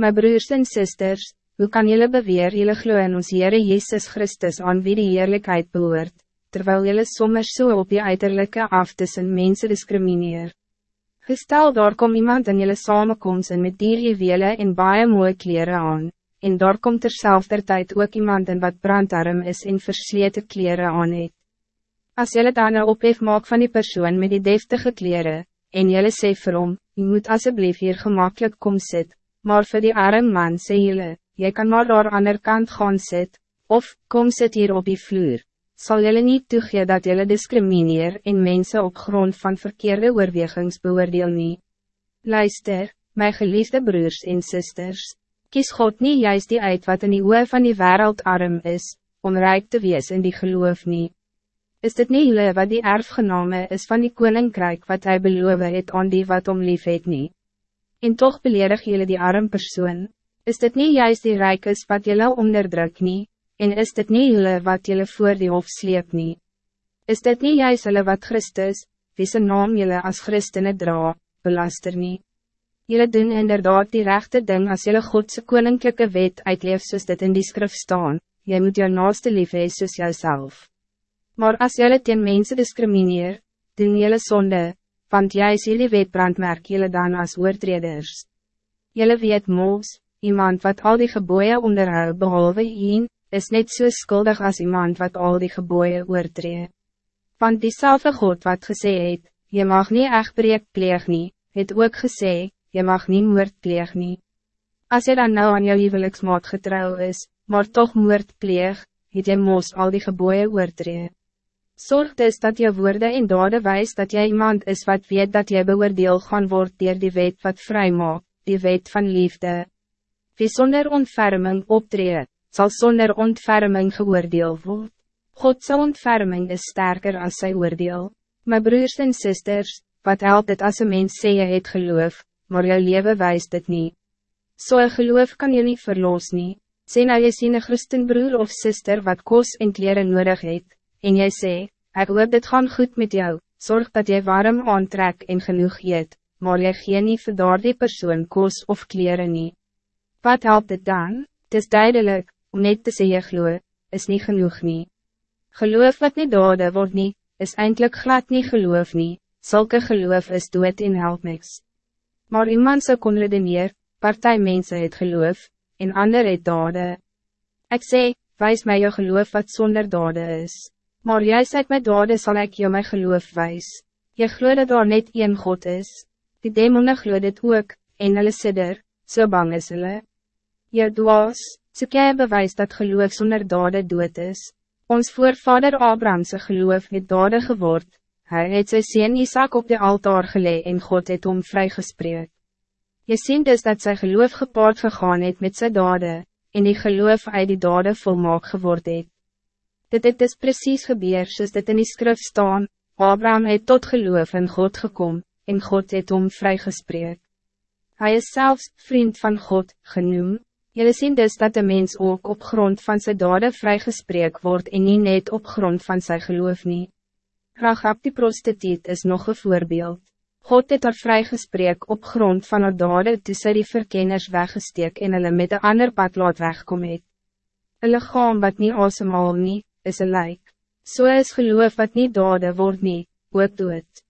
My broers en sisters, hoe kan jullie beweer jullie glo in ons Heere Jezus Christus aan wie die eerlijkheid behoort, terwijl jullie sommers so op je uiterlijke af tussen mensen discrimineer? Gestel daar kom iemand in jullie samenkomst en met dierjuwele en baie mooie kleren aan, en daar komt terzelfde tijd ook iemand in wat brandarm is en versleten kleren aan het. As jullie dan een ophef maak van die persoon met die deftige kleren, en jullie sê vir hom, je moet alsjeblieft hier gemakkelijk kom sit, maar voor die arm man sê jullie, jy kan maar daar aan de kant gaan sit, of, kom sit hier op die vloer, zal jullie niet toegee dat jullie discrimineer en mensen op grond van verkeerde oorwegings beoordeel nie. Luister, my geliefde broers en sisters, kies God niet juist die uit wat in die oor van die wereld arm is, om rijk te wees in die geloof niet. Is dit niet jullie wat die erfgename is van die koninkrijk wat hij beloof het aan die wat om lief het nie? En toch beledig jullie die arm persoon, is dit niet juist die rijk is wat jullie onderdruk nie, en is dit niet jullie wat jullie voor die hof sleep nie? Is dit niet juist jullie wat Christus, wie zijn naam jullie als christenen dra, belaster nie? Jullie doen inderdaad die rechte ding als jullie Godse koninklijke wet uitleef soos dit in die skrif staan, jy moet jou naaste lief hee soos jouself. Maar als jullie teen mensen discrimineer, doen jullie zonde, want jij is jullie wetbrandmerk jullie dan als oortreders. Jullie weet moos, iemand wat al die geboeien onderhou behalve een, is net zo so skuldig als iemand wat al die geboeien oortree. Want diezelfde God wat gesê het, je mag niet echt breek pleeg nie, het ook gesê, je mag niet moord pleeg nie. As jy dan nou aan jou huweliksmaat getrouw is, maar toch moord pleeg, het jy moos al die geboeien oortree. Zorg dus dat je woorden en daden wijst dat jij iemand is wat weet dat je beoordeel gaan wordt door die wet wat vrij maakt, die wet van liefde. Wie zonder ontferming optreedt, zal zonder ontferming geoordeel worden. God zal ontferming is sterker als zij oordeel. Mijn broers en zusters, wat helpt het als een mens sê je het geloof, maar jou leven wijst het niet. Zo'n so geloof kan je niet verloos nie. Sê nou je sien een christenbroer of zuster wat koos en kleren nodig het, en jy sê, ek hoop dit gaan goed met jou, zorg dat jy warm aantrek en genoeg eet, maar jy gee nie vir daar die persoon koos of kleren nie. Wat helpt het dan? Het is duidelijk, om net te jy glo, is niet genoeg nie. Geloof wat niet dode wordt niet, is eindelijk glad niet geloof nie, zulke geloof is dood in help niks. Maar iemand zou kon redeneer, partij mensen het geloof, en ander het dade. Ik zeg, wijs mij je geloof wat zonder dade is. Maar jij zegt met dade zal ik je mijn geloof wijs. Je geloof dat daar net één God is. Die demonen geloof dit ook, en hulle sidder, so bang is hulle. Je dwaas, soek jy bewys dat geloof zonder dade dood is. Ons voorvader Abrahamse geloof het dade geword. Hij het sy sien Isaac op de altaar gelee en God het om vrygespreek. Je ziet dus dat zijn geloof gepaard gegaan het met zijn dade, en die geloof uit die dade volmaak geword het. Dit het is precies gebeur soos dit in die skrif staan, Abraham het tot geloof in God gekom, en God het om vrygespreek. Hij is zelfs vriend van God genoemd. Jullie zien dus dat de mens ook op grond van zijn dade vrygespreek wordt en niet net op grond van zijn geloof niet. Rachab die prostituut is nog een voorbeeld. God het haar vrygespreek op grond van haar dade toe sy die verkenners weggesteek en hulle met een ander pad laat wegkom het. Een lichaam wat niet asemhaal nie, is een lijk. Zo so is geloof wat niet dade word nie, ook dood.